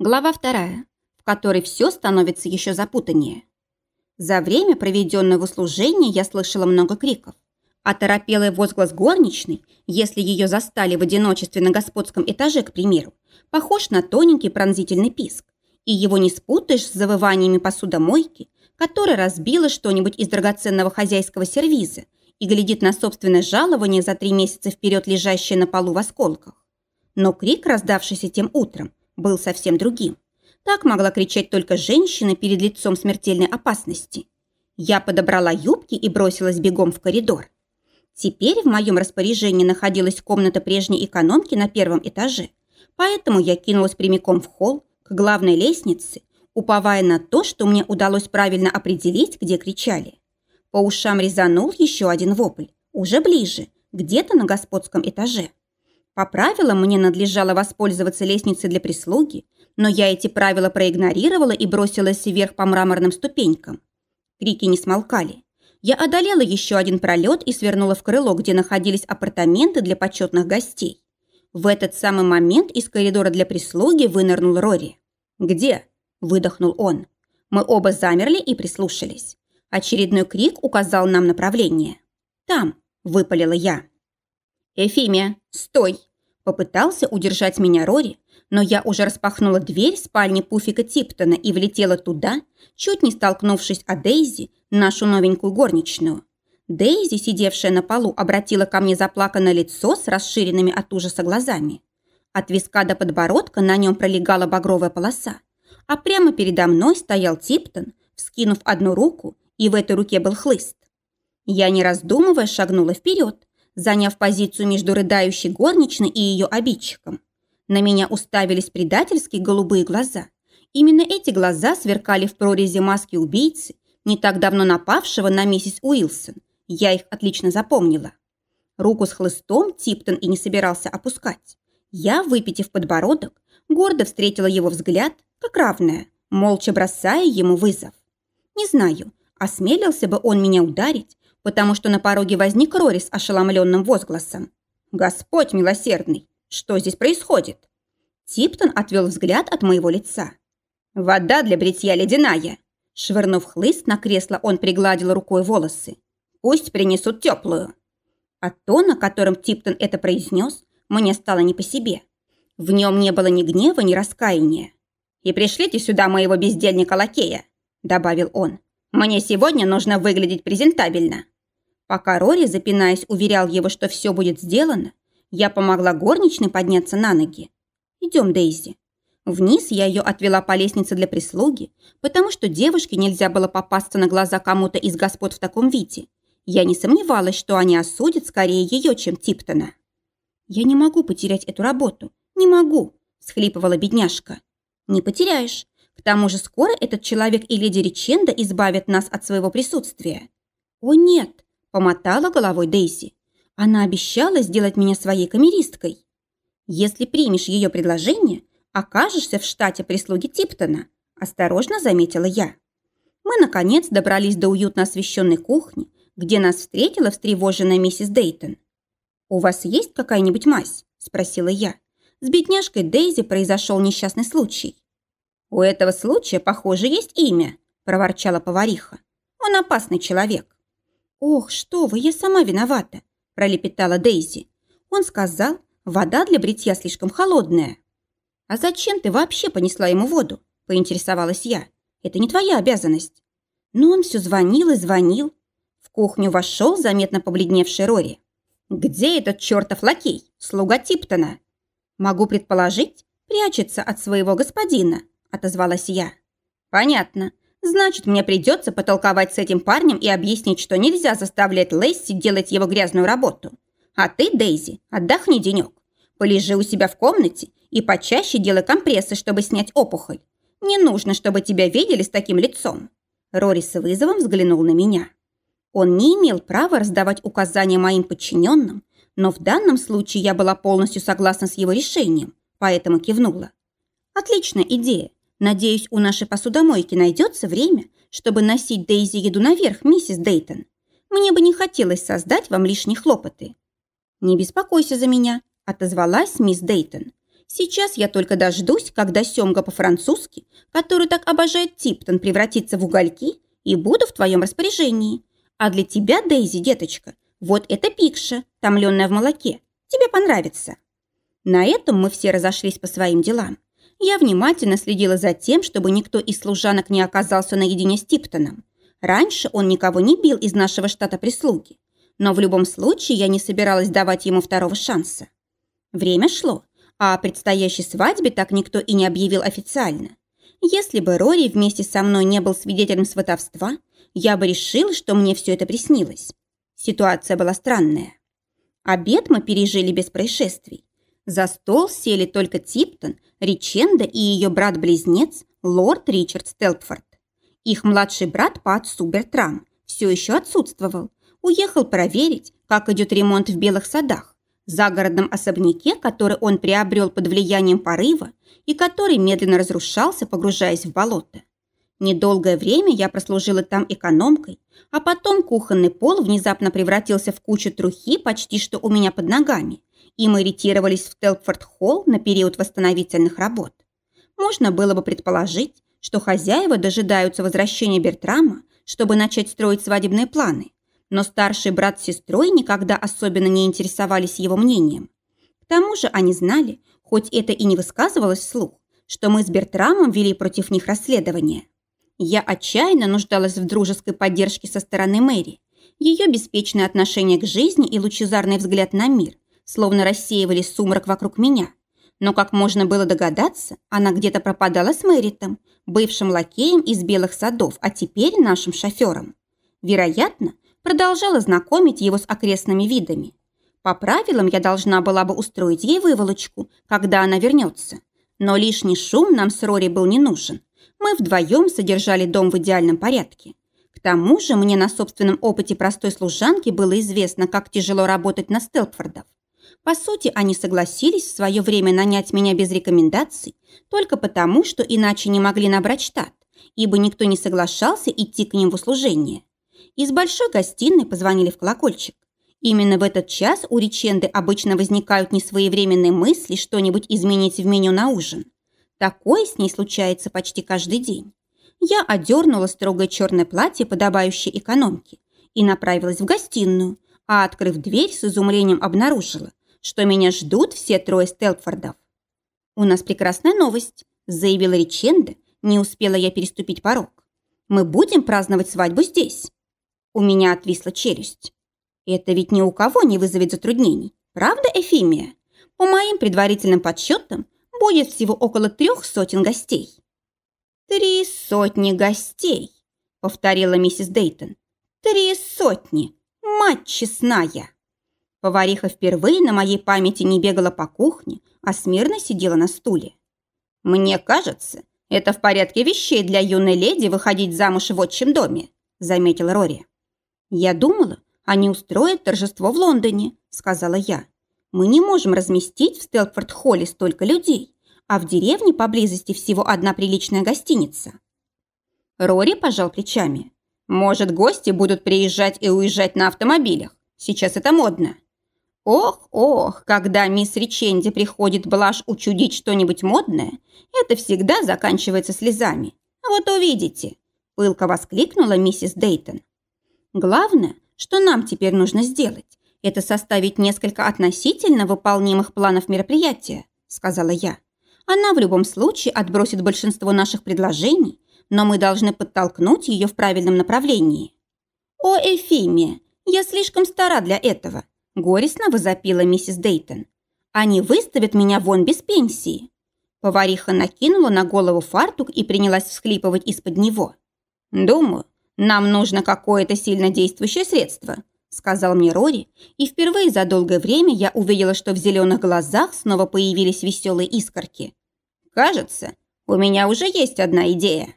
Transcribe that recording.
Глава вторая, в которой все становится еще запутаннее. За время, проведенное в услужении, я слышала много криков. Оторопелый возглас горничной, если ее застали в одиночестве на господском этаже, к примеру, похож на тоненький пронзительный писк, и его не спутаешь с завываниями посудомойки, которая разбила что-нибудь из драгоценного хозяйского сервиза и глядит на собственное жалование за три месяца вперед, лежащее на полу в осколках. Но крик, раздавшийся тем утром, был совсем другим. Так могла кричать только женщина перед лицом смертельной опасности. Я подобрала юбки и бросилась бегом в коридор. Теперь в моем распоряжении находилась комната прежней экономки на первом этаже, поэтому я кинулась прямиком в холл к главной лестнице, уповая на то, что мне удалось правильно определить, где кричали. По ушам резанул еще один вопль, уже ближе, где-то на господском этаже. По правилам мне надлежало воспользоваться лестницей для прислуги, но я эти правила проигнорировала и бросилась вверх по мраморным ступенькам. Крики не смолкали. Я одолела еще один пролет и свернула в крыло, где находились апартаменты для почетных гостей. В этот самый момент из коридора для прислуги вынырнул Рори. «Где?» – выдохнул он. Мы оба замерли и прислушались. Очередной крик указал нам направление. «Там!» – выпалила я. «Эфимия, стой!» Попытался удержать меня Рори, но я уже распахнула дверь спальни Пуфика Типтона и влетела туда, чуть не столкнувшись о Дейзи, нашу новенькую горничную. Дейзи, сидевшая на полу, обратила ко мне заплаканное лицо с расширенными от ужаса глазами. От виска до подбородка на нем пролегала багровая полоса, а прямо передо мной стоял Типтон, вскинув одну руку, и в этой руке был хлыст. Я, не раздумывая, шагнула вперед, заняв позицию между рыдающей горничной и ее обидчиком. На меня уставились предательские голубые глаза. Именно эти глаза сверкали в прорези маски убийцы, не так давно напавшего на миссис Уилсон. Я их отлично запомнила. Руку с хлыстом Типтон и не собирался опускать. Я, выпитив подбородок, гордо встретила его взгляд, как равная, молча бросая ему вызов. Не знаю, осмелился бы он меня ударить, потому что на пороге возник Рори с ошеломленным возгласом. «Господь милосердный, что здесь происходит?» Типтон отвел взгляд от моего лица. «Вода для бритья ледяная!» Швырнув хлыст на кресло, он пригладил рукой волосы. «Пусть принесут теплую!» От тона, которым Типтон это произнес, мне стало не по себе. В нем не было ни гнева, ни раскаяния. «И пришлите сюда моего бездельника-лакея», — добавил он. «Мне сегодня нужно выглядеть презентабельно». Пока Рори, запинаясь, уверял его, что все будет сделано, я помогла горничной подняться на ноги. «Идем, Дейзи». Вниз я ее отвела по лестнице для прислуги, потому что девушке нельзя было попасться на глаза кому-то из господ в таком виде. Я не сомневалась, что они осудят скорее ее, чем Типтона. «Я не могу потерять эту работу. Не могу», – схлипывала бедняжка. «Не потеряешь. К тому же скоро этот человек и леди Риченда избавят нас от своего присутствия». «О, нет!» Помотала головой Дейзи. Она обещала сделать меня своей камеристкой. Если примешь ее предложение, окажешься в штате прислуги Типтона, осторожно заметила я. Мы, наконец, добрались до уютно освещенной кухни, где нас встретила встревоженная миссис Дейтон. «У вас есть какая-нибудь мазь?» – спросила я. С бедняжкой Дейзи произошел несчастный случай. «У этого случая, похоже, есть имя», – проворчала повариха. «Он опасный человек. «Ох, что вы, я сама виновата», – пролепетала Дейзи. Он сказал, вода для бритья слишком холодная. «А зачем ты вообще понесла ему воду?» – поинтересовалась я. «Это не твоя обязанность». Но он все звонил и звонил. В кухню вошел заметно побледневший Рори. «Где этот чертов лакей, слуга Типтона?» «Могу предположить, прячется от своего господина», – отозвалась я. «Понятно. Значит, мне придется потолковать с этим парнем и объяснить, что нельзя заставлять Лесси делать его грязную работу. А ты, Дейзи, отдохни денек. Полежи у себя в комнате и почаще делай компрессы, чтобы снять опухоль. Не нужно, чтобы тебя видели с таким лицом». Рори с вызовом взглянул на меня. Он не имел права раздавать указания моим подчиненным, но в данном случае я была полностью согласна с его решением, поэтому кивнула. «Отличная идея. Надеюсь, у нашей посудомойки найдется время, чтобы носить Дейзи еду наверх, миссис Дейтон. Мне бы не хотелось создать вам лишние хлопоты». «Не беспокойся за меня», – отозвалась мисс Дейтон. Сейчас я только дождусь, когда семга по-французски, которую так обожает Типтон, превратится в угольки, и буду в твоем распоряжении. А для тебя, Дейзи, деточка, вот это пикша, томленная в молоке. Тебе понравится». На этом мы все разошлись по своим делам. Я внимательно следила за тем, чтобы никто из служанок не оказался наедине с Типтоном. Раньше он никого не бил из нашего штата прислуги. Но в любом случае я не собиралась давать ему второго шанса. Время шло, а о предстоящей свадьбе так никто и не объявил официально. Если бы Рори вместе со мной не был свидетелем сватовства, я бы решила, что мне все это приснилось. Ситуация была странная. Обед мы пережили без происшествий. За стол сели только Типтон, Риченда и ее брат-близнец, лорд Ричард Стелпфорд. Их младший брат по отцу Бертрам все еще отсутствовал. Уехал проверить, как идет ремонт в Белых садах, загородном особняке, который он приобрел под влиянием порыва и который медленно разрушался, погружаясь в болото. Недолгое время я прослужила там экономкой, а потом кухонный пол внезапно превратился в кучу трухи почти что у меня под ногами, и мы ретировались в Телпфорд-холл на период восстановительных работ. Можно было бы предположить, что хозяева дожидаются возвращения Бертрама, чтобы начать строить свадебные планы, но старший брат с сестрой никогда особенно не интересовались его мнением. К тому же они знали, хоть это и не высказывалось вслух, что мы с Бертрамом вели против них расследование. Я отчаянно нуждалась в дружеской поддержке со стороны Мэри. Ее беспечное отношение к жизни и лучезарный взгляд на мир словно рассеивали сумрак вокруг меня. Но, как можно было догадаться, она где-то пропадала с Мэритом, бывшим лакеем из белых садов, а теперь нашим шофером. Вероятно, продолжала знакомить его с окрестными видами. По правилам я должна была бы устроить ей выволочку, когда она вернется. Но лишний шум нам с Рори был не нужен. Мы вдвоем содержали дом в идеальном порядке. К тому же мне на собственном опыте простой служанки было известно, как тяжело работать на Стелпфордов. По сути, они согласились в свое время нанять меня без рекомендаций, только потому, что иначе не могли набрать штат, ибо никто не соглашался идти к ним в услужение. Из большой гостиной позвонили в колокольчик. Именно в этот час у Риченды обычно возникают несвоевременные мысли что-нибудь изменить в меню на ужин. Такое с ней случается почти каждый день. Я одернула строгое черное платье, подобающее экономке, и направилась в гостиную, а, открыв дверь, с изумлением обнаружила, что меня ждут все трое Стелпфордов. «У нас прекрасная новость», – заявила Риченда, не успела я переступить порог. «Мы будем праздновать свадьбу здесь». У меня отвисла челюсть. Это ведь ни у кого не вызовет затруднений. Правда, Эфимия? По моим предварительным подсчетам, будет всего около трех сотен гостей. «Три сотни гостей», — повторила миссис Дейтон. «Три сотни! Мать честная!» Повариха впервые на моей памяти не бегала по кухне, а смирно сидела на стуле. «Мне кажется, это в порядке вещей для юной леди выходить замуж в отчим доме», — заметил Рори. «Я думала, они устроят торжество в Лондоне», – сказала я. «Мы не можем разместить в Стелфорд-холле столько людей, а в деревне поблизости всего одна приличная гостиница». Рори пожал плечами. «Может, гости будут приезжать и уезжать на автомобилях. Сейчас это модно». Ох, ох, когда мисс Риченди приходит блажь учудить что-нибудь модное, это всегда заканчивается слезами. Вот увидите, пылко воскликнула миссис Дейтон. Главное, что нам теперь нужно сделать, это составить несколько относительно выполнимых планов мероприятия, сказала я. Она в любом случае отбросит большинство наших предложений, но мы должны подтолкнуть ее в правильном направлении. О, Эфимия, я слишком стара для этого, горестно возопила миссис Дейтон. Они выставят меня вон без пенсии. Повариха накинула на голову фартук и принялась всхлипывать из-под него. Думаю, «Нам нужно какое-то сильно действующее средство», сказал мне Рори, и впервые за долгое время я увидела, что в зеленых глазах снова появились веселые искорки. «Кажется, у меня уже есть одна идея».